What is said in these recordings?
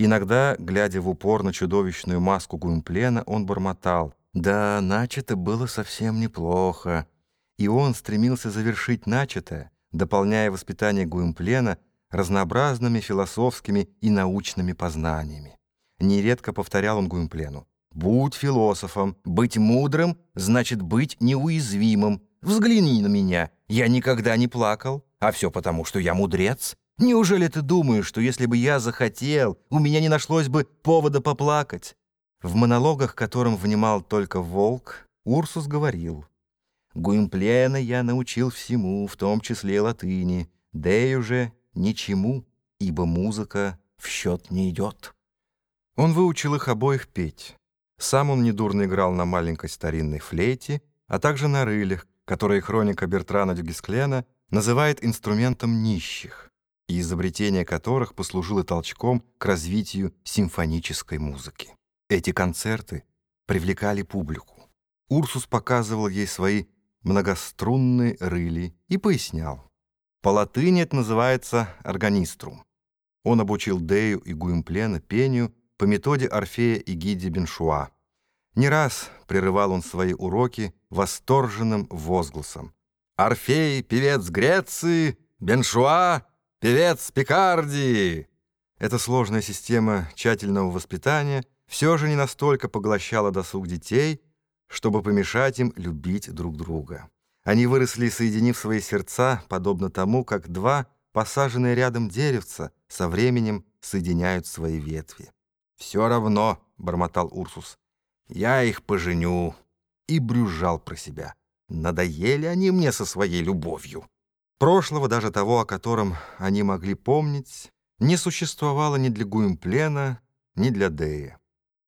Иногда, глядя в упор на чудовищную маску Гуимплена, он бормотал. Да, начато было совсем неплохо. И он стремился завершить начатое, дополняя воспитание Гуимплена разнообразными философскими и научными познаниями. Нередко повторял он Гуимплену. «Будь философом. Быть мудрым значит быть неуязвимым. Взгляни на меня. Я никогда не плакал. А все потому, что я мудрец. Неужели ты думаешь, что если бы я захотел, у меня не нашлось бы повода поплакать?» В монологах, которым внимал только волк, Урсус говорил. «Гуимплена я научил всему, в том числе латыни, и уже ничему, ибо музыка в счет не идет». Он выучил их обоих петь. Сам он недурно играл на маленькой старинной флейте, а также на рылях, которые хроника Бертрана Дюгисклена называет инструментом нищих, и изобретение которых послужило толчком к развитию симфонической музыки. Эти концерты привлекали публику. Урсус показывал ей свои многострунные рыли и пояснял. По латыни это называется органиструм. Он обучил Дею и Гуимплена пению по методе Орфея и Гиди Беншуа. Не раз прерывал он свои уроки восторженным возгласом. «Орфей — певец Греции, Беншуа — певец Пикардии!» Эта сложная система тщательного воспитания все же не настолько поглощала досуг детей, чтобы помешать им любить друг друга. Они выросли, соединив свои сердца, подобно тому, как два посаженные рядом деревца со временем соединяют свои ветви. «Все равно», — бормотал Урсус, — «я их поженю». И брюзжал про себя. Надоели они мне со своей любовью. Прошлого, даже того, о котором они могли помнить, не существовало ни для Гуимплена, ни для Дея.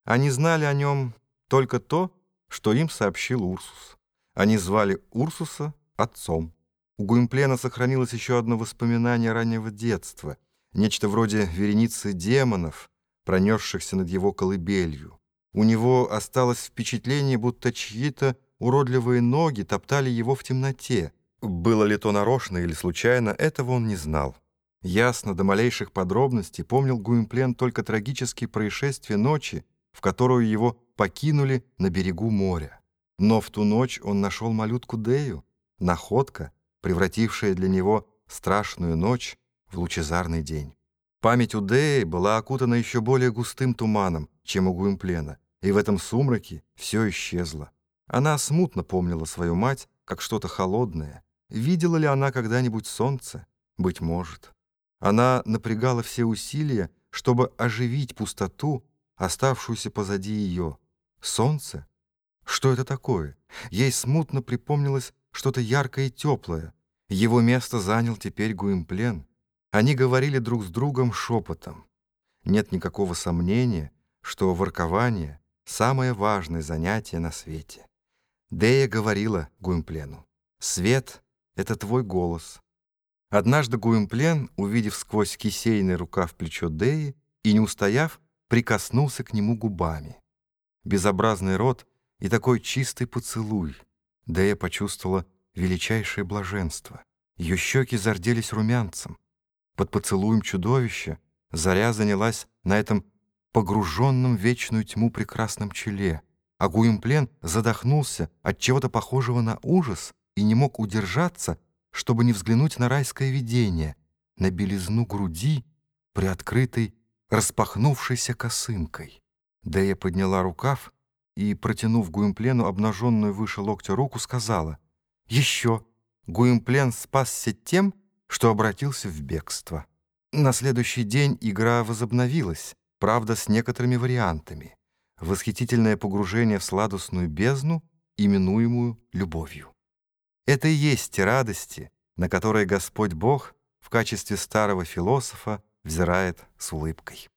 Они знали о нем только то, что им сообщил Урсус. Они звали Урсуса отцом. У Гуимплена сохранилось еще одно воспоминание раннего детства, нечто вроде вереницы демонов, пронесшихся над его колыбелью. У него осталось впечатление, будто чьи-то уродливые ноги топтали его в темноте. Было ли то нарочно или случайно, этого он не знал. Ясно, до малейших подробностей помнил Гуимплен только трагические происшествия ночи, в которую его покинули на берегу моря. Но в ту ночь он нашел малютку Дею, находка, превратившая для него страшную ночь в лучезарный день. Память у Деи была окутана еще более густым туманом, чем у Гуимплена, и в этом сумраке все исчезло. Она смутно помнила свою мать, как что-то холодное. Видела ли она когда-нибудь солнце? Быть может. Она напрягала все усилия, чтобы оживить пустоту, оставшуюся позади ее. Солнце? Что это такое? Ей смутно припомнилось что-то яркое и теплое. Его место занял теперь Гуимплен. Они говорили друг с другом шепотом. Нет никакого сомнения, что воркование — самое важное занятие на свете. Дея говорила Гуимплену, «Свет — это твой голос». Однажды Гуимплен, увидев сквозь кисейный рукав плечо Деи и не устояв, прикоснулся к нему губами. Безобразный рот и такой чистый поцелуй. Дея почувствовала величайшее блаженство. Ее щеки зарделись румянцем. Под поцелуем чудовища заря занялась на этом погруженном в вечную тьму прекрасном челе, а Гуимплен задохнулся от чего-то похожего на ужас и не мог удержаться, чтобы не взглянуть на райское видение, на белизну груди, приоткрытой, распахнувшейся косынкой. Дея подняла рукав и, протянув Гуимплену обнаженную выше локтя руку, сказала «Еще!» Гуимплен спасся тем, что обратился в бегство. На следующий день игра возобновилась, правда, с некоторыми вариантами. Восхитительное погружение в сладостную бездну, именуемую любовью. Это и есть те радости, на которые Господь Бог в качестве старого философа взирает с улыбкой.